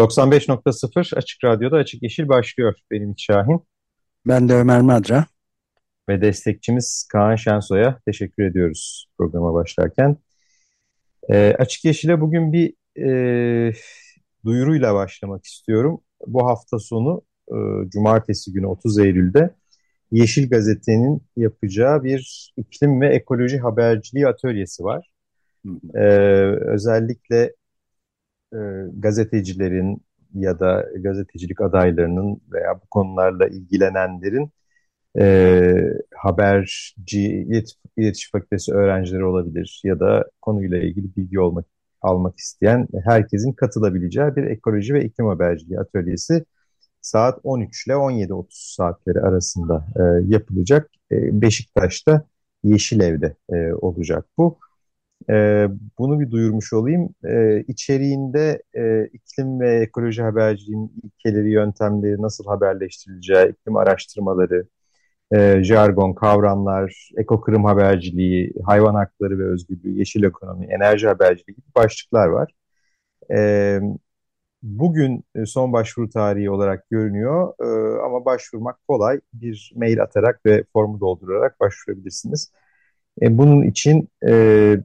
...95.0 Açık Radyo'da Açık Yeşil başlıyor. Benim Şahin. Ben de Ömer Madra. Ve destekçimiz Kaan Şensoy'a teşekkür ediyoruz programa başlarken. E, Açık Yeşil'e bugün bir e, duyuruyla başlamak istiyorum. Bu hafta sonu e, Cumartesi günü 30 Eylül'de Yeşil Gazete'nin yapacağı bir iklim ve ekoloji haberciliği atölyesi var. E, özellikle e, gazetecilerin, ya da gazetecilik adaylarının veya bu konularla ilgilenenlerin e, haberci, iletişim fakültesi öğrencileri olabilir ya da konuyla ilgili bilgi olmak almak isteyen herkesin katılabileceği bir ekoloji ve iklim haberciliği atölyesi saat 13 ile 17.30 saatleri arasında e, yapılacak. E, Beşiktaş'ta Yeşilev'de e, olacak bu. E, bunu bir duyurmuş olayım. E, içeriğinde e, iklim ve ekoloji haberciliğinin ilkeleri, yöntemleri nasıl haberleştirileceği, iklim araştırmaları, e, jargon, kavramlar, ekokırım haberciliği, hayvan hakları ve özgürlüğü, yeşil ekonomi, enerji haberciliği gibi başlıklar var. E, bugün son başvuru tarihi olarak görünüyor e, ama başvurmak kolay. Bir mail atarak ve formu doldurarak başvurabilirsiniz. E, bunun için e,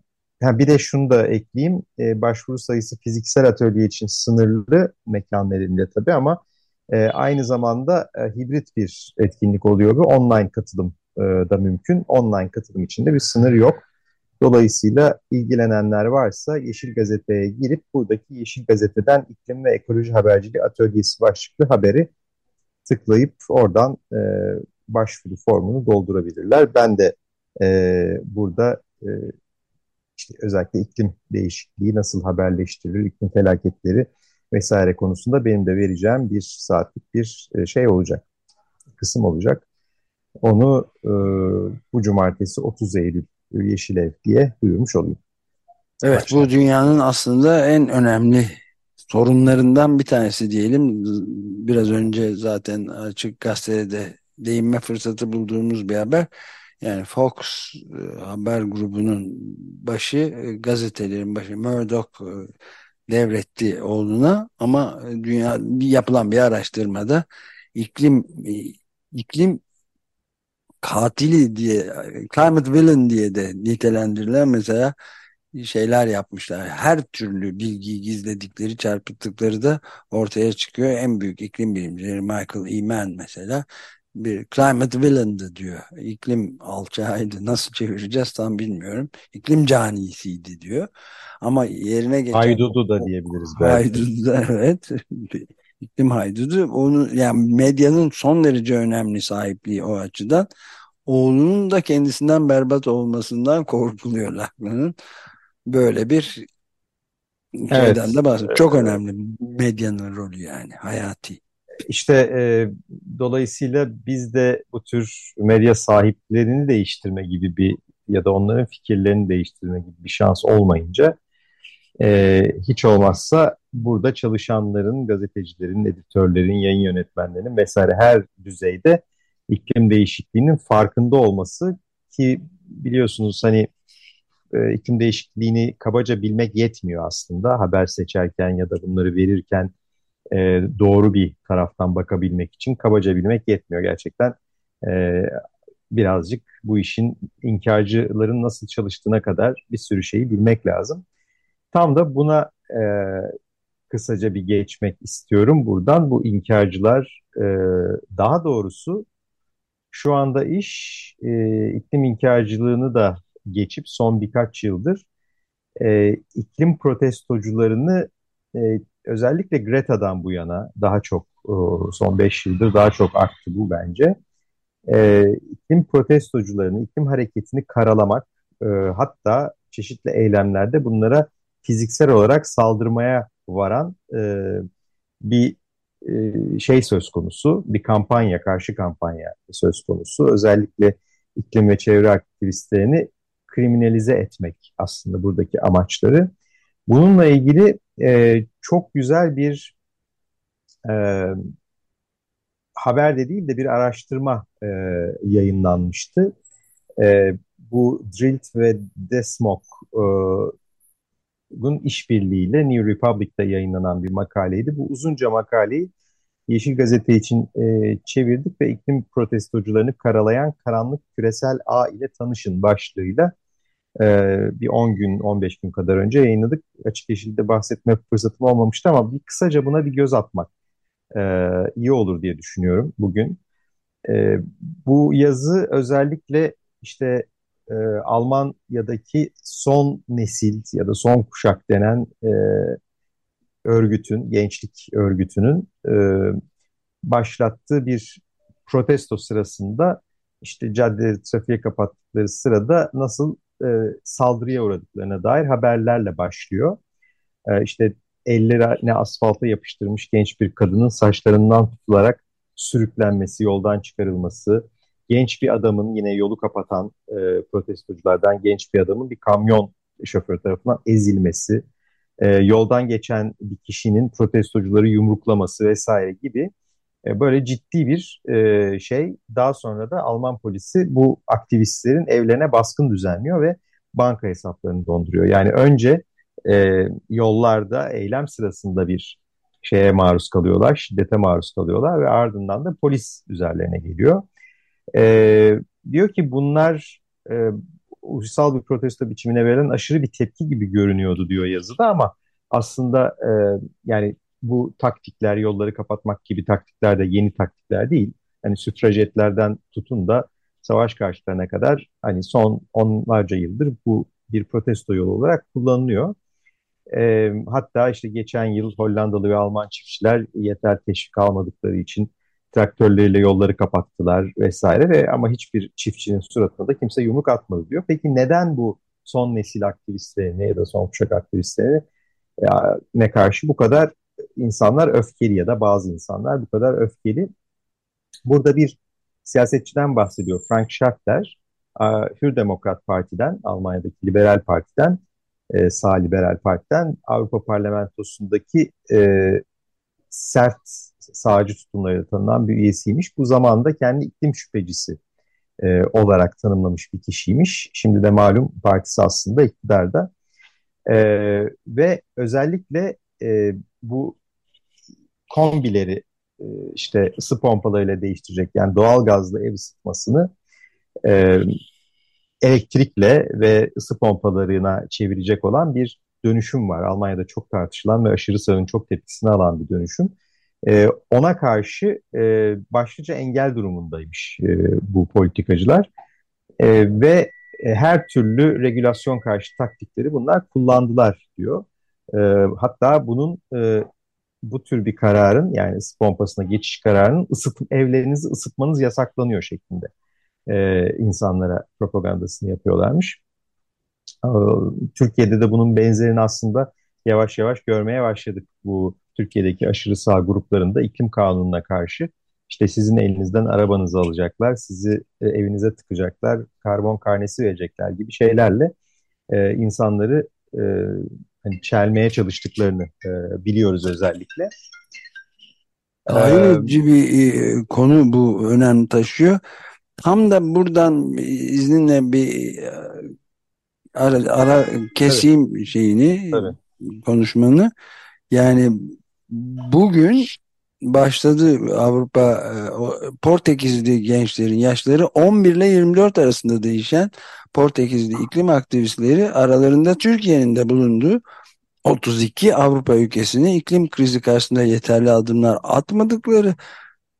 Ha, bir de şunu da ekleyeyim. E, başvuru sayısı fiziksel atölye için sınırlı mekan nedeniyle tabii ama e, aynı zamanda e, hibrit bir etkinlik oluyor bu. Online katılım e, da mümkün. Online katılım için de bir sınır yok. Dolayısıyla ilgilenenler varsa Yeşil Gazete'ye girip buradaki Yeşil Gazete'den iklim ve ekoloji haberciliği atölyesi başlıklı haberi tıklayıp oradan e, başvuru formunu doldurabilirler. Ben de e, burada e, işte özellikle iklim değişikliği nasıl haberleştirilir, iklim felaketleri vesaire konusunda benim de vereceğim bir saatlik bir e, şey olacak, kısım olacak. Onu e, bu cumartesi 30 Eylül Yeşilev diye duyurmuş olayım. Evet Başka. bu dünyanın aslında en önemli sorunlarından bir tanesi diyelim. Biraz önce zaten Açık Gazete'de değinme fırsatı bulduğumuz bir haber. Yani Fox e, haber grubunun başı, e, gazetelerin başı Murdoch e, devretti oğluna ama dünya yapılan bir araştırmada iklim iklim katili diye climate villain diye de nitelendirilen mesela şeyler yapmışlar. Her türlü bilgiyi gizledikleri, çarpıttıkları da ortaya çıkıyor. En büyük iklim bilimcileri Michael Eman mesela bir climate villain'dı diyor. İklim alçağıydı. Nasıl çevireceğiz tam bilmiyorum. İklim canisiydi diyor. Ama yerine geçen... Haydudu da diyebiliriz belki. Haydudu da evet. İklim haydudu. Onu, yani medyanın son derece önemli sahipliği o açıdan. Oğlunun da kendisinden berbat olmasından korkuluyor Lachlan'ın. Böyle bir evet. de bahsediyor. Çok önemli medyanın rolü yani hayati. İşte e, dolayısıyla biz de bu tür medya sahiplerini değiştirme gibi bir ya da onların fikirlerini değiştirme gibi bir şans olmayınca e, hiç olmazsa burada çalışanların, gazetecilerin, editörlerin, yayın yönetmenlerinin vesaire her düzeyde iklim değişikliğinin farkında olması ki biliyorsunuz hani e, iklim değişikliğini kabaca bilmek yetmiyor aslında. Haber seçerken ya da bunları verirken e, doğru bir taraftan bakabilmek için kabaca bilmek yetmiyor gerçekten. E, birazcık bu işin inkarcıların nasıl çalıştığına kadar bir sürü şeyi bilmek lazım. Tam da buna e, kısaca bir geçmek istiyorum buradan. Bu inkarcılar e, daha doğrusu şu anda iş e, iklim inkarcılığını da geçip son birkaç yıldır e, iklim protestocularını e, özellikle Greta'dan bu yana daha çok e, son 5 yıldır daha çok arttı bu bence. E, iklim protestocularını, iklim hareketini karalamak, e, hatta çeşitli eylemlerde bunlara fiziksel olarak saldırmaya varan e, bir e, şey söz konusu, bir kampanya, karşı kampanya söz konusu. Özellikle iklim ve çevre aktivistlerini kriminalize etmek aslında buradaki amaçları. Bununla ilgili e, çok güzel bir e, haber de değil de bir araştırma e, yayınlanmıştı. E, bu Drilt ve Desmok'un işbirliğiyle New Republic'te yayınlanan bir makaleydi. Bu uzunca makaleyi Yeşil Gazete için e, çevirdik ve iklim protestocularını karalayan karanlık küresel ağ ile tanışın başlığıyla e, bir 10 gün 15 gün kadar önce yayınladık. Açık Yeşil'de bahsetme fırsatım olmamıştı ama bir kısaca buna bir göz atmak e, iyi olur diye düşünüyorum bugün. E, bu yazı özellikle işte e, Almanya'daki son nesil ya da son kuşak denen e, örgütün, gençlik örgütünün e, başlattığı bir protesto sırasında işte cadde trafiğe kapattıkları sırada nasıl e, saldırıya uğradıklarına dair haberlerle başlıyor. E, işte ellerine asfalta yapıştırmış genç bir kadının saçlarından tutularak sürüklenmesi, yoldan çıkarılması, genç bir adamın yine yolu kapatan e, protestoculardan genç bir adamın bir kamyon şoförü tarafından ezilmesi, e, yoldan geçen bir kişinin protestocuları yumruklaması vesaire gibi e, böyle ciddi bir e, şey. Daha sonra da Alman polisi bu aktivistlerin evlerine baskın düzenliyor ve banka hesaplarını donduruyor. Yani önce e, yollarda eylem sırasında bir şeye maruz kalıyorlar, şiddete maruz kalıyorlar ve ardından da polis üzerlerine geliyor. Diyor ki bunlar e, ulusal bir protesto biçimine verilen aşırı bir tepki gibi görünüyordu diyor yazıda ama aslında e, yani bu taktikler, yolları kapatmak gibi taktikler de yeni taktikler değil. Hani süfrajetlerden tutun da savaş karşılarına kadar hani son onlarca yıldır bu bir protesto yolu olarak kullanılıyor. E, hatta işte geçen yıl Hollandalı ve Alman çiftçiler yeter teşvik almadıkları için traktörleriyle yolları kapattılar vesaire ve ama hiçbir çiftçinin suratına da kimse yumruk atmadı diyor. Peki neden bu son nesil aktivistlerine ya da son kuşak aktivistlerine ne karşı bu kadar insanlar öfkeli ya da bazı insanlar bu kadar öfkeli? Burada bir siyasetçiden bahsediyor Frank Schaffter, Hür Demokrat Parti'den, Almanya'daki Liberal Parti'den, e, sağ Liberal Parti'den Avrupa Parlamentosu'ndaki e, sert sağcı tutumlarıyla tanınan bir üyesiymiş. Bu zamanda kendi iklim şüphecisi e, olarak tanımlamış bir kişiymiş. Şimdi de malum partisi aslında iktidarda. E, ve özellikle e, bu kombileri e, işte ısı pompalarıyla değiştirecek yani doğal gazlı ev ısıtmasını e, elektrikle ve ısı pompalarına çevirecek olan bir dönüşüm var. Almanya'da çok tartışılan ve aşırı sağın çok tepkisini alan bir dönüşüm. E, ona karşı e, başlıca engel durumundaymış e, bu politikacılar. E, ve e, her türlü regülasyon karşı taktikleri bunlar kullandılar diyor. E, hatta bunun e, bu tür bir kararın yani ısı pompasına geçiş kararının ısıt, evlerinizi ısıtmanız yasaklanıyor şeklinde e, insanlara propagandasını yapıyorlarmış. E, Türkiye'de de bunun benzerini aslında yavaş yavaş görmeye başladık. Bu Türkiye'deki aşırı sağ gruplarında iklim kanununa karşı işte sizin elinizden arabanızı alacaklar, sizi e, evinize tıkacaklar, karbon karnesi verecekler gibi şeylerle e, insanları e, hani çelmeye çalıştıklarını e, biliyoruz özellikle. Ayrıca ee, bir e, konu bu önem taşıyor. Tam da buradan izninle bir e, ara, ara keseyim Tabii. şeyini Tabii. konuşmanı. Yani bugün başladı Avrupa e, Portekizli gençlerin yaşları 11 ile 24 arasında değişen Portekizli iklim aktivistleri aralarında Türkiye'nin de bulunduğu 32 Avrupa ülkesini iklim krizi karşısında yeterli adımlar atmadıkları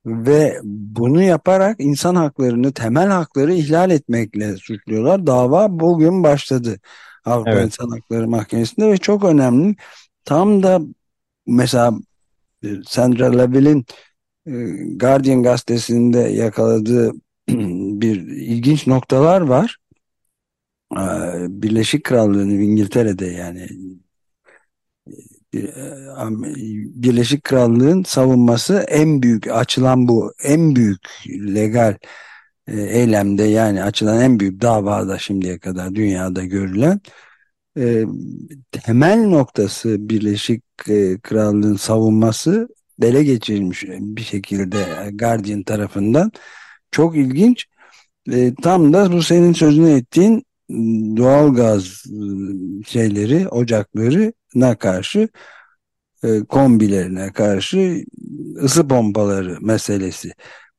ve bunu yaparak insan haklarını, temel hakları ihlal etmekle suçluyorlar. Dava bugün başladı Avrupa evet. İnsan Hakları Mahkemesi'nde ve çok önemli. Tam da mesela Sandra Laville'in e, Guardian gazetesinde yakaladığı bir ilginç noktalar var. Birleşik Krallığı'nın İngiltere'de yani Birleşik Krallığın savunması en büyük açılan bu en büyük legal e, eylemde yani açılan en büyük davada şimdiye kadar dünyada görülen e, temel noktası Birleşik e, Krallığın savunması dele geçirilmiş bir şekilde Guardian tarafından çok ilginç e, tam da bu senin sözünü ettiğin doğal gaz şeyleri ocaklarına karşı e, kombilerine karşı ısı pompaları meselesi.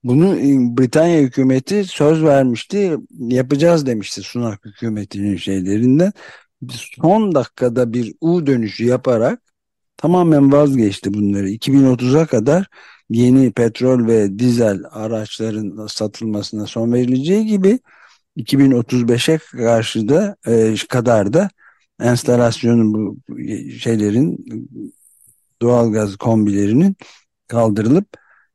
Bunu Britanya hükümeti söz vermişti, yapacağız demişti Sunak hükümetinin şeylerinden. Son dakikada bir U dönüşü yaparak tamamen vazgeçti bunları. 2030'a kadar yeni petrol ve dizel araçların satılmasına son verileceği gibi 2035'e karşı da e, kadar da enstalasyonun bu şeylerin doğalgaz kombilerinin kaldırılıp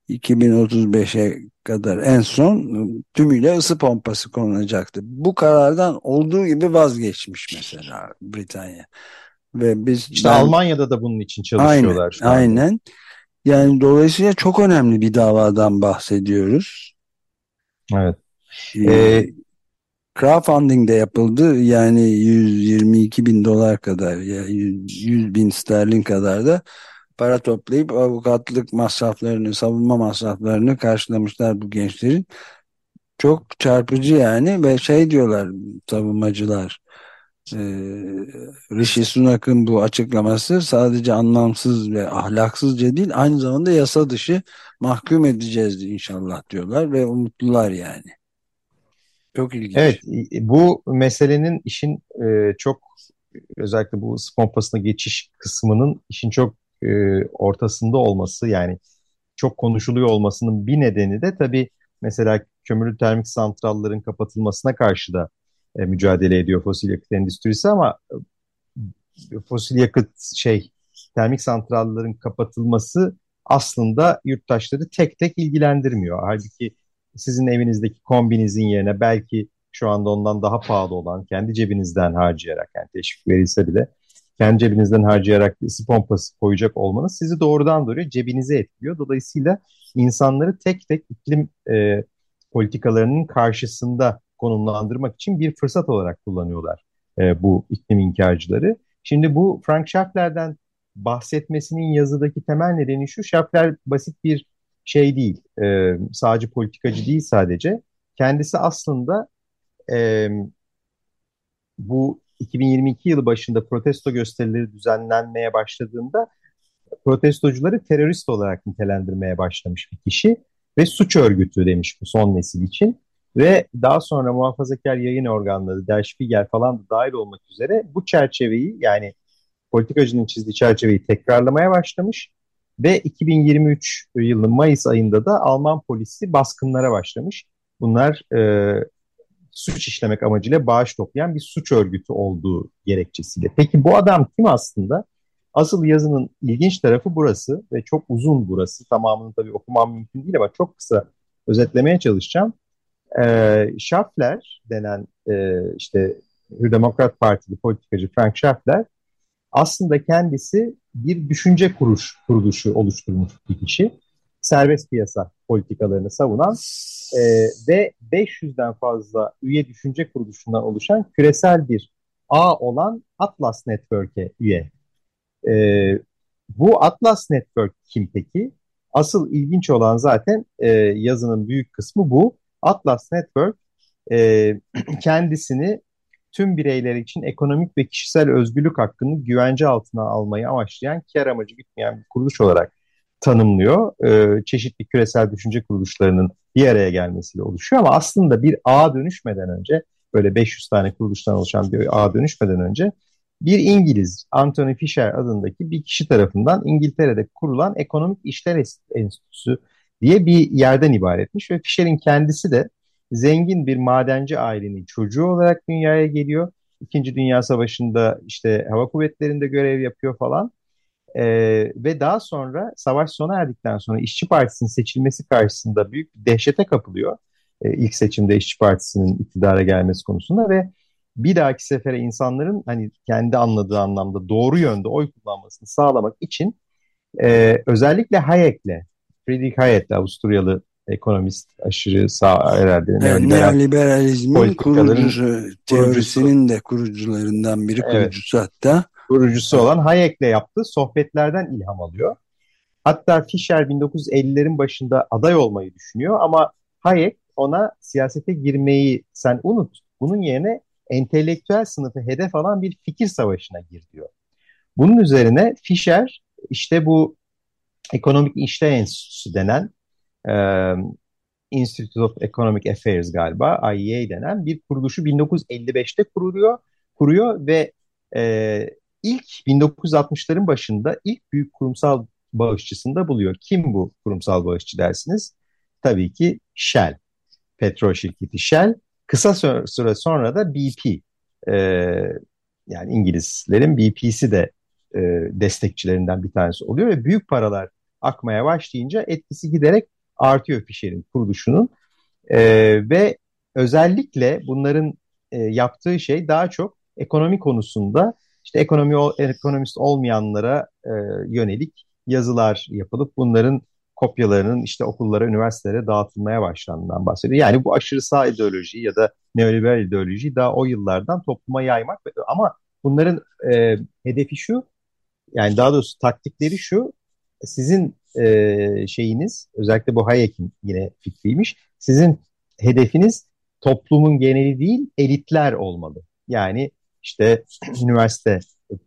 2035'e kadar en son tümüyle ısı pompası konulacaktı. Bu karardan olduğu gibi vazgeçmiş mesela Britanya. Ve biz işte ben, Almanya'da da bunun için çalışıyorlar aynen, şu anda. Aynen. Yani dolayısıyla çok önemli bir davadan bahsediyoruz. Evet. Ee, crowdfunding de yapıldı. Yani 122 bin dolar kadar, ya 100, 100 bin sterlin kadar da para toplayıp avukatlık masraflarını, savunma masraflarını karşılamışlar bu gençlerin. Çok çarpıcı yani ve şey diyorlar savunmacılar e, Rishi Sunak'ın bu açıklaması sadece anlamsız ve ahlaksızca değil aynı zamanda yasa dışı mahkum edeceğiz inşallah diyorlar ve umutlular yani. Çok ilginç. Evet bu meselenin işin e, çok özellikle bu pompasına geçiş kısmının işin çok e, ortasında olması yani çok konuşuluyor olmasının bir nedeni de tabii mesela kömürlü termik santrallerin kapatılmasına karşı da e, mücadele ediyor fosil yakıt endüstrisi ama e, fosil yakıt şey termik santrallerin kapatılması aslında yurttaşları tek tek ilgilendirmiyor. Halbuki sizin evinizdeki kombinizin yerine belki şu anda ondan daha pahalı olan kendi cebinizden harcayarak yani teşvik verilse bile kendi cebinizden harcayarak bir ısı pompası koyacak olmanız sizi doğrudan doğruya cebinize etkiliyor. Dolayısıyla insanları tek tek iklim e, politikalarının karşısında konumlandırmak için bir fırsat olarak kullanıyorlar e, bu iklim inkarcıları. Şimdi bu Frank Schaffler'den bahsetmesinin yazıdaki temel nedeni şu. Schaffler basit bir şey değil. E, sadece politikacı değil sadece. Kendisi aslında e, bu 2022 yılı başında protesto gösterileri düzenlenmeye başladığında protestocuları terörist olarak nitelendirmeye başlamış bir kişi ve suç örgütü demiş bu son nesil için. Ve daha sonra muhafazakar yayın organları, Der Spiegel falan da dahil olmak üzere bu çerçeveyi yani politikacının çizdiği çerçeveyi tekrarlamaya başlamış ve 2023 yılının Mayıs ayında da Alman polisi baskınlara başlamış. Bunlar e, suç işlemek amacıyla bağış toplayan bir suç örgütü olduğu gerekçesiyle. Peki bu adam kim aslında? Asıl yazının ilginç tarafı burası ve çok uzun burası. Tamamını tabii okumam mümkün değil ama çok kısa özetlemeye çalışacağım. E, Schaffler denen e, işte Hür Demokrat Partili politikacı Frank Schaffler aslında kendisi bir düşünce kuruş, kuruluşu oluşturmuş bir kişi. Serbest piyasa politikalarını savunan e, ve 500'den fazla üye düşünce kuruluşundan oluşan küresel bir ağ olan Atlas Network'e üye. E, bu Atlas Network kim peki? Asıl ilginç olan zaten e, yazının büyük kısmı bu. Atlas Network e, kendisini tüm bireyler için ekonomik ve kişisel özgürlük hakkını güvence altına almayı amaçlayan kar amacı bitmeyen bir kuruluş olarak tanımlıyor. E, çeşitli küresel düşünce kuruluşlarının bir araya gelmesiyle oluşuyor ama aslında bir ağa dönüşmeden önce böyle 500 tane kuruluştan oluşan bir ağa dönüşmeden önce bir İngiliz Anthony Fisher adındaki bir kişi tarafından İngiltere'de kurulan Ekonomik İşler Enstitüsü diye bir yerden ibaretmiş ve Fisher'in kendisi de zengin bir madenci ailenin çocuğu olarak dünyaya geliyor. İkinci Dünya Savaşı'nda işte hava kuvvetlerinde görev yapıyor falan. Ee, ve daha sonra savaş sona erdikten sonra İşçi Partisi'nin seçilmesi karşısında büyük bir dehşete kapılıyor. Ee, ilk seçimde İşçi Partisi'nin iktidara gelmesi konusunda ve bir dahaki sefere insanların hani kendi anladığı anlamda doğru yönde oy kullanmasını sağlamak için e, özellikle Hayek'le, Friedrich Hayek'le Avusturyalı ekonomist aşırı sağ herhalde. Evet, neoliberalizmin kurucusu, teorisinin de kurucularından biri, kurucusu evet, hatta. Kurucusu olan Hayek'le yaptığı sohbetlerden ilham alıyor. Hatta Fischer 1950'lerin başında aday olmayı düşünüyor ama Hayek ona siyasete girmeyi sen unut. Bunun yerine entelektüel sınıfı hedef alan bir fikir savaşına gir diyor. Bunun üzerine Fischer işte bu Ekonomik İşler Enstitüsü denen e, Institute of Economic Affairs galiba IEA denen bir kuruluşu 1955'te kuruyor, kuruyor ve e, ilk 1960'ların başında ilk büyük kurumsal bağışçısında buluyor. Kim bu kurumsal bağışçı dersiniz? Tabii ki Shell. Petrol şirketi Shell. Kısa süre sonra da BP. E, yani İngilizlerin BP'si de e, destekçilerinden bir tanesi oluyor ve büyük paralar akmaya başlayınca etkisi giderek artıyor Fisher'in kuruluşunun. E, ve özellikle bunların e, yaptığı şey daha çok ekonomi konusunda işte ekonomi ekonomist olmayanlara e, yönelik yazılar yapılıp bunların kopyalarının işte okullara, üniversitelere dağıtılmaya başlandığından bahsediyor. Yani bu aşırı sağ ideoloji ya da neoliberal ideolojiyi daha o yıllardan topluma yaymak ama bunların e, hedefi şu yani daha doğrusu taktikleri şu sizin e, şeyiniz özellikle bu Hayek'in yine fikriymiş sizin hedefiniz toplumun geneli değil elitler olmalı. Yani işte üniversite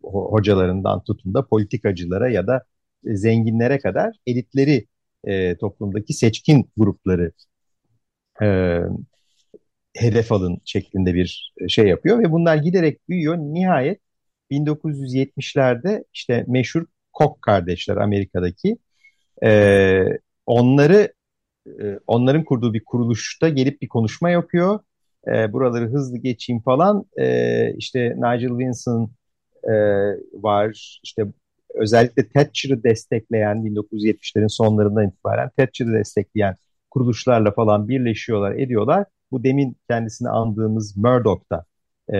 hocalarından tutun da politikacılara ya da zenginlere kadar elitleri e, toplumdaki seçkin grupları e, hedef alın şeklinde bir şey yapıyor ve bunlar giderek büyüyor. Nihayet 1970'lerde işte meşhur Koch kardeşler Amerika'daki e, onları e, onların kurduğu bir kuruluşta gelip bir konuşma yapıyor. E, buraları hızlı geçeyim falan. E, işte Nigel Winson e, var. İşte özellikle Thatcher'ı destekleyen 1970'lerin sonlarından itibaren Thatcher'ı destekleyen kuruluşlarla falan birleşiyorlar, ediyorlar. Bu demin kendisini andığımız Murdoch'ta e,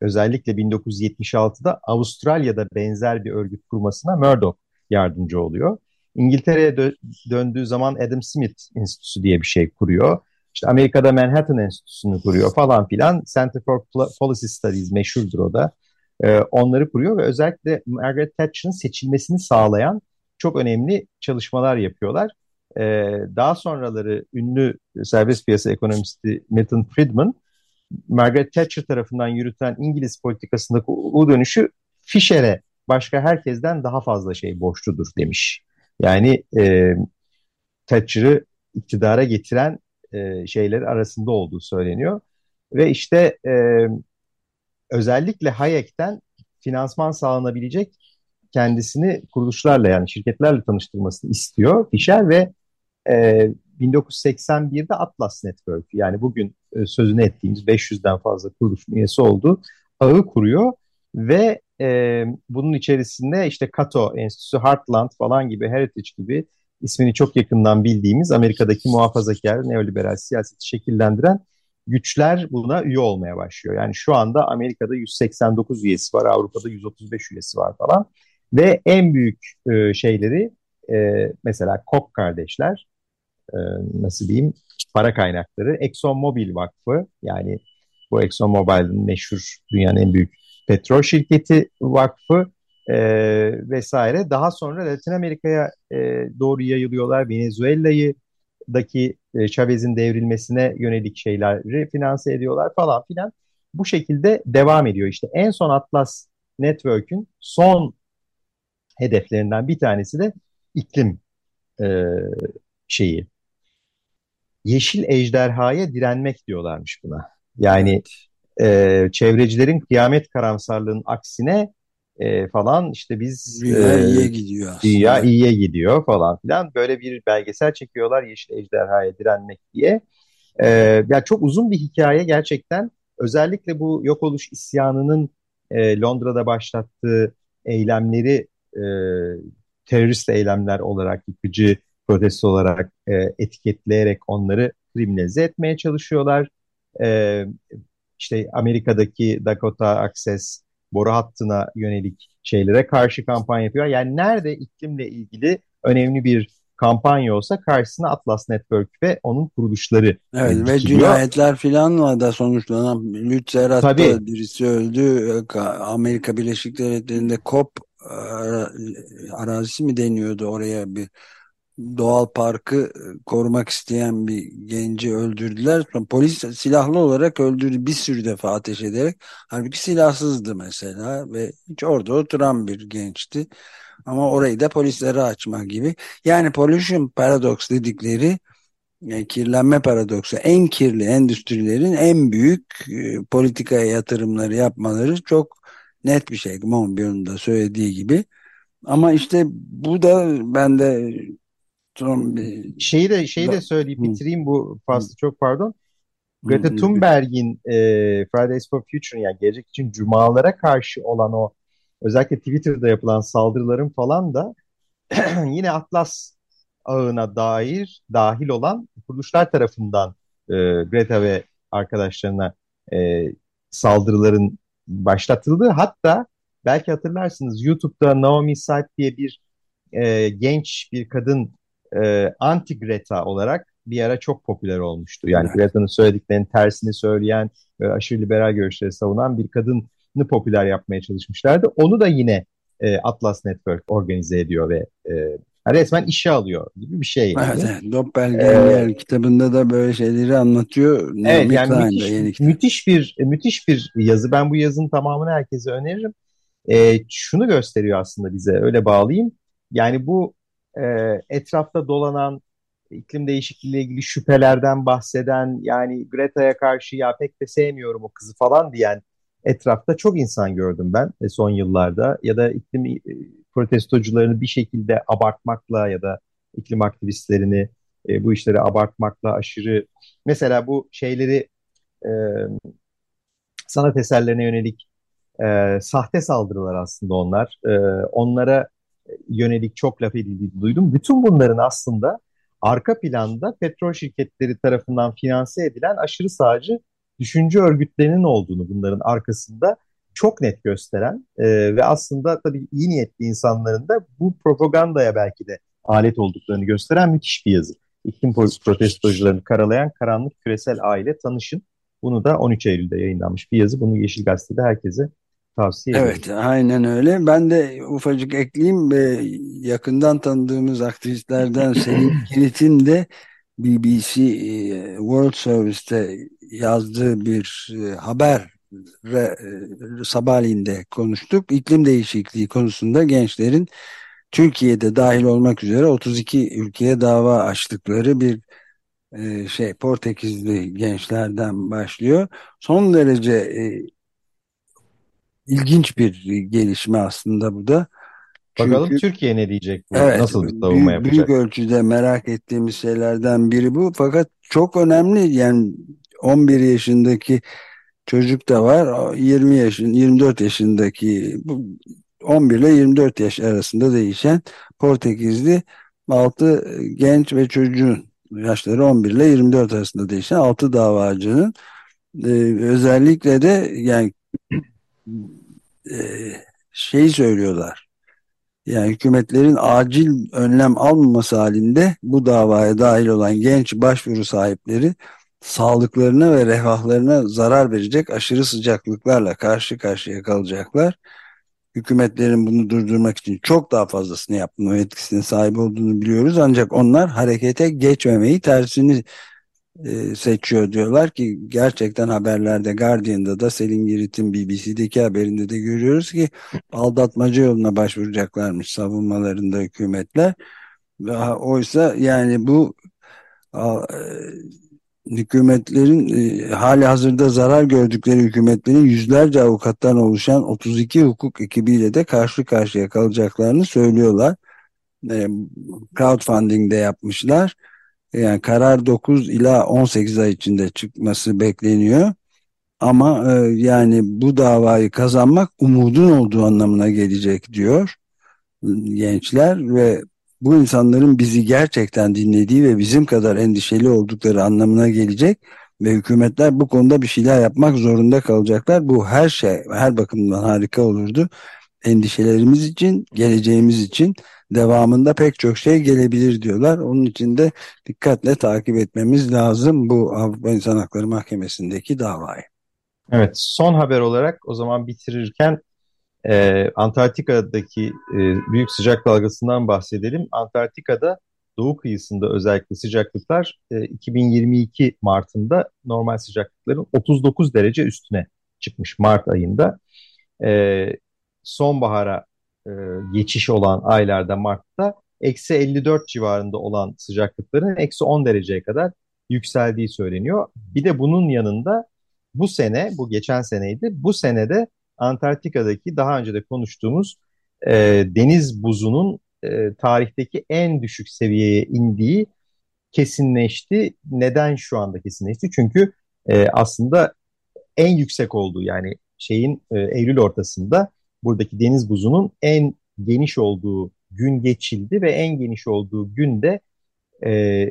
özellikle 1976'da Avustralya'da benzer bir örgüt kurmasına Murdoch yardımcı oluyor. İngiltere'ye dö döndüğü zaman Adam Smith Enstitüsü diye bir şey kuruyor. İşte Amerika'da Manhattan Enstitüsü'nü kuruyor falan filan. Center for Policy Studies meşhurdur o da. Ee, onları kuruyor ve özellikle Margaret Thatcher'ın seçilmesini sağlayan çok önemli çalışmalar yapıyorlar. Ee, daha sonraları ünlü serbest piyasa ekonomisti Milton Friedman, Margaret Thatcher tarafından yürütülen İngiliz politikasındaki o dönüşü Fisher'e başka herkesten daha fazla şey borçludur demiş. Yani e, Thatcher'ı iktidara getiren e, şeyler arasında olduğu söyleniyor. Ve işte e, özellikle Hayek'ten finansman sağlanabilecek kendisini kuruluşlarla yani şirketlerle tanıştırmasını istiyor Fisher ve e, 1981'de Atlas Network yani bugün e, sözünü ettiğimiz 500'den fazla kuruluşun üyesi olduğu ağı kuruyor ve e, bunun içerisinde işte Cato Enstitüsü, Heartland falan gibi, Heritage gibi ismini çok yakından bildiğimiz Amerika'daki muhafazakar neoliberal siyaseti şekillendiren güçler buna üye olmaya başlıyor. Yani şu anda Amerika'da 189 üyesi var, Avrupa'da 135 üyesi var falan. Ve en büyük e, şeyleri e, mesela Koch kardeşler, e, nasıl diyeyim, para kaynakları, ExxonMobil Vakfı yani bu ExxonMobil'in meşhur dünyanın en büyük petrol şirketi vakfı e, vesaire. Daha sonra Latin Amerika'ya e, doğru yayılıyorlar. Venezuela'yı daki e, Chavez'in devrilmesine yönelik şeyleri finanse ediyorlar falan filan. Bu şekilde devam ediyor. İşte en son Atlas Network'ün son hedeflerinden bir tanesi de iklim e, şeyi. Yeşil ejderhaya direnmek diyorlarmış buna. Yani e, çevrecilerin kıyamet karamsarlığının aksine e, falan işte biz dünya e, iyiye gidiyor aslında. Dünya iyiye gidiyor falan filan. Böyle bir belgesel çekiyorlar Yeşil Ejderha'ya direnmek diye. E, ya çok uzun bir hikaye gerçekten. Özellikle bu yok oluş isyanının e, Londra'da başlattığı eylemleri e, terörist eylemler olarak, yıkıcı protesto olarak e, etiketleyerek onları kriminalize etmeye çalışıyorlar. E, işte Amerika'daki Dakota Access boru hattına yönelik şeylere karşı kampanya yapıyor. Yani nerede iklimle ilgili önemli bir kampanya olsa karşısına Atlas Network ve onun kuruluşları Evet ve cinayetler filan da sonuçlanan Lützer hatta Tabii. birisi öldü. Amerika Birleşik Devletleri'nde COP arazisi mi deniyordu oraya bir doğal parkı e, korumak isteyen bir genci öldürdüler. Polis silahlı olarak öldürdü bir sürü defa ateş ederek. Halbuki silahsızdı mesela ve hiç orada oturan bir gençti. Ama orayı da polislere açma gibi. Yani pollution paradox dedikleri yani kirlenme paradoksu en kirli endüstrilerin en büyük e, politikaya yatırımları yapmaları çok net bir şey. Monbiot'un da söylediği gibi. Ama işte bu da ben de bir... Şeyi de, şeyi de söyleyip bitireyim bu faslı çok pardon. Greta Thunberg'in e, Fridays for Future yani gelecek için cumalara karşı olan o özellikle Twitter'da yapılan saldırıların falan da yine Atlas ağına dair dahil olan kuruluşlar tarafından e, Greta ve arkadaşlarına e, saldırıların başlatıldığı hatta belki hatırlarsınız YouTube'da Naomi Saad diye bir e, genç bir kadın e, anti Greta olarak bir ara çok popüler olmuştu. Yani evet. Greta'nın söylediklerinin tersini söyleyen, e, aşırı liberal görüşleri savunan bir kadını popüler yapmaya çalışmışlardı. Onu da yine e, Atlas Network organize ediyor ve e, resmen işe alıyor gibi bir şey. Yani. Evet, evet. Doppelganger ee, kitabında da böyle şeyleri anlatıyor. Evet, yani müthiş, yeni müthiş bir müthiş bir yazı. Ben bu yazının tamamını herkese öneririm. E, şunu gösteriyor aslında bize. Öyle bağlayayım. Yani bu e, etrafta dolanan iklim değişikliğiyle ilgili şüphelerden bahseden yani Greta'ya karşı ya pek de sevmiyorum o kızı falan diyen etrafta çok insan gördüm ben e, son yıllarda ya da iklim e, protestocularını bir şekilde abartmakla ya da iklim aktivistlerini e, bu işleri abartmakla aşırı mesela bu şeyleri e, sanat eserlerine yönelik e, sahte saldırılar aslında onlar. E, onlara yönelik çok laf edildiğini duydum. Bütün bunların aslında arka planda petrol şirketleri tarafından finanse edilen aşırı sağcı düşünce örgütlerinin olduğunu bunların arkasında çok net gösteren e, ve aslında tabii iyi niyetli insanların da bu propagandaya belki de alet olduklarını gösteren müthiş bir yazı. İklim protestocularını karalayan karanlık küresel aile tanışın. Bunu da 13 Eylül'de yayınlanmış bir yazı. Bunu Yeşil Gazete'de herkese tavsiye ederim. Evet aynen öyle. Ben de ufacık ekleyeyim ve yakından tanıdığımız aktivistlerden Selin Kilit'in de BBC e, World Service'te yazdığı bir e, haber e, sabahleyin konuştuk. İklim değişikliği konusunda gençlerin Türkiye'de dahil olmak üzere 32 ülkeye dava açtıkları bir şey Portekizli gençlerden başlıyor. Son derece ilginç bir gelişme aslında bu da. Çünkü, Bakalım Türkiye ne diyecek bu? Evet, Nasıl bir savunma büyük, yapacak? Büyük ölçüde merak ettiğimiz şeylerden biri bu. Fakat çok önemli yani 11 yaşındaki çocuk da var. 20 yaşın 24 yaşındaki 11 ile 24 yaş arasında değişen Portekizli 6 genç ve çocuğun yaşları 11 ile 24 arasında değişen 6 davacının e, özellikle de yani e, şey söylüyorlar. Yani hükümetlerin acil önlem almaması halinde bu davaya dahil olan genç başvuru sahipleri sağlıklarına ve refahlarına zarar verecek aşırı sıcaklıklarla karşı karşıya kalacaklar. Hükümetlerin bunu durdurmak için çok daha fazlasını yapma etkisine sahip olduğunu biliyoruz. Ancak onlar harekete geçmemeyi tersini e, seçiyor diyorlar ki gerçekten haberlerde Guardian'da da Selin Girit'in BBC'deki haberinde de görüyoruz ki aldatmaca yoluna başvuracaklarmış savunmalarında hükümetler. Oysa yani bu a, e, hükümetlerin e, hali hazırda zarar gördükleri hükümetlerin yüzlerce avukattan oluşan 32 hukuk ekibiyle de karşı karşıya kalacaklarını söylüyorlar. E, crowdfunding de yapmışlar yani karar 9 ila 18 ay içinde çıkması bekleniyor. Ama e, yani bu davayı kazanmak umudun olduğu anlamına gelecek diyor gençler ve bu insanların bizi gerçekten dinlediği ve bizim kadar endişeli oldukları anlamına gelecek ve hükümetler bu konuda bir şeyler yapmak zorunda kalacaklar. Bu her şey her bakımdan harika olurdu. Endişelerimiz için, geleceğimiz için devamında pek çok şey gelebilir diyorlar. Onun için de dikkatle takip etmemiz lazım bu Avrupa İnsan Hakları Mahkemesi'ndeki davayı. Evet, son haber olarak o zaman bitirirken e, Antarktika'daki e, büyük sıcak dalgasından bahsedelim. Antarktika'da doğu kıyısında özellikle sıcaklıklar e, 2022 Mart'ında normal sıcaklıkların 39 derece üstüne çıkmış Mart ayında. E, sonbahara e, geçiş olan aylarda Mart'ta eksi 54 civarında olan sıcaklıkların eksi 10 dereceye kadar yükseldiği söyleniyor. Bir de bunun yanında bu sene, bu geçen seneydi, bu senede Antarktika'daki daha önce de konuştuğumuz e, deniz buzunun e, tarihteki en düşük seviyeye indiği kesinleşti. Neden şu anda kesinleşti? Çünkü e, aslında en yüksek olduğu yani şeyin e, Eylül ortasında buradaki deniz buzunun en geniş olduğu gün geçildi ve en geniş olduğu günde e,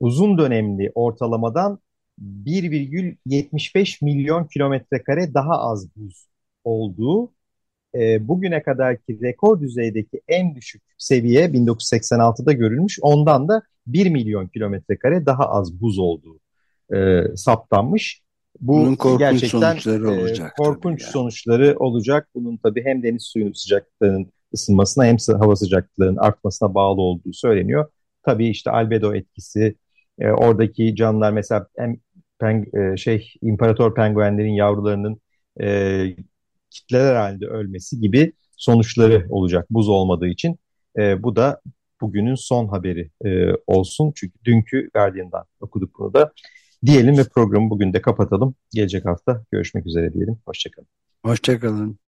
uzun dönemli ortalamadan 1,75 milyon kilometre kare daha az buz olduğu e, bugüne kadarki rekor düzeydeki en düşük seviye 1986'da görülmüş. Ondan da 1 milyon kilometre kare daha az buz olduğu e, saptanmış. Bu Bunun korkunç gerçekten sonuçları e, olacak. E, korkunç yani. sonuçları olacak. Bunun tabii hem deniz suyunun sıcaklığının ısınmasına hem hava sıcaklığının artmasına bağlı olduğu söyleniyor. Tabii işte albedo etkisi, e, oradaki canlılar mesela hem peng, e, şey imparator penguenlerin yavrularının e, kitleler halinde ölmesi gibi sonuçları olacak buz olmadığı için. E, bu da bugünün son haberi e, olsun. Çünkü dünkü Guardian'dan okuduk bunu da. Diyelim ve programı bugün de kapatalım. Gelecek hafta görüşmek üzere diyelim. Hoşçakalın. Hoşçakalın.